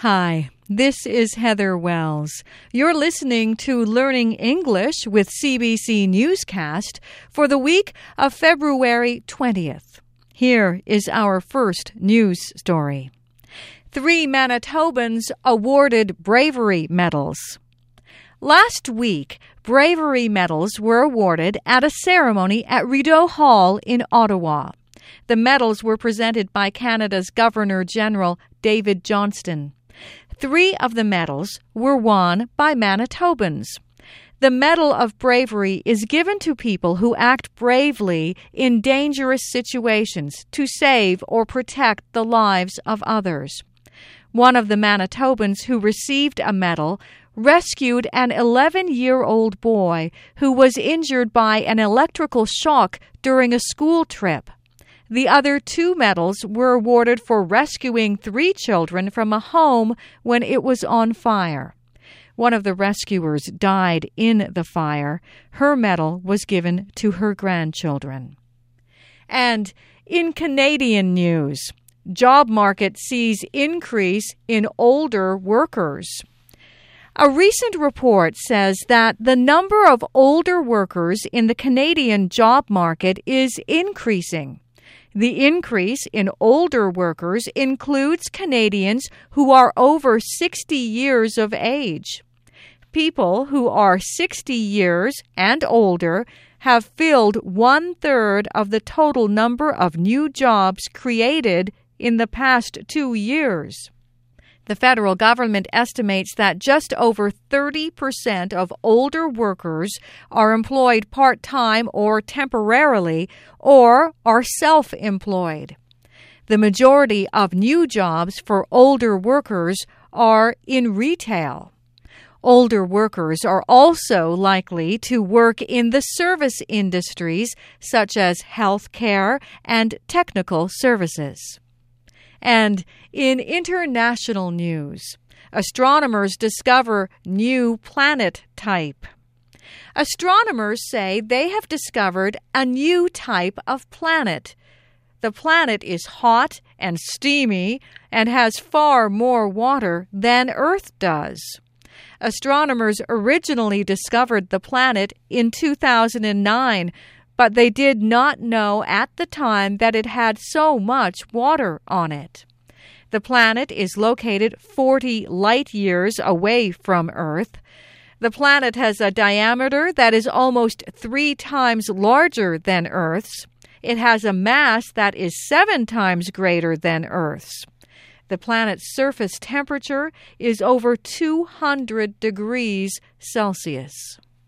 Hi, this is Heather Wells. You're listening to Learning English with CBC Newscast for the week of February 20th. Here is our first news story. Three Manitobans awarded bravery medals. Last week, bravery medals were awarded at a ceremony at Rideau Hall in Ottawa. The medals were presented by Canada's Governor General David Johnston. Three of the medals were won by Manitobans. The Medal of Bravery is given to people who act bravely in dangerous situations to save or protect the lives of others. One of the Manitobans who received a medal rescued an 11 year old boy who was injured by an electrical shock during a school trip. The other two medals were awarded for rescuing three children from a home when it was on fire. One of the rescuers died in the fire. Her medal was given to her grandchildren. And in Canadian news, job market sees increase in older workers. A recent report says that the number of older workers in the Canadian job market is increasing. The increase in older workers includes Canadians who are over 60 years of age. People who are 60 years and older have filled one third of the total number of new jobs created in the past two years. The federal government estimates that just over 30% of older workers are employed part time or temporarily or are self employed. The majority of new jobs for older workers are in retail. Older workers are also likely to work in the service industries such as healthcare and technical services. And in international news, astronomers discover new planet type. Astronomers say they have discovered a new type of planet. The planet is hot and steamy and has far more water than Earth does. Astronomers originally discovered the planet in 2009, but they did not know at the time that it had so much water on it. The planet is located 40 light years away from Earth. The planet has a diameter that is almost three times larger than Earth's. It has a mass that is seven times greater than Earth's. The planet's surface temperature is over 200 degrees Celsius.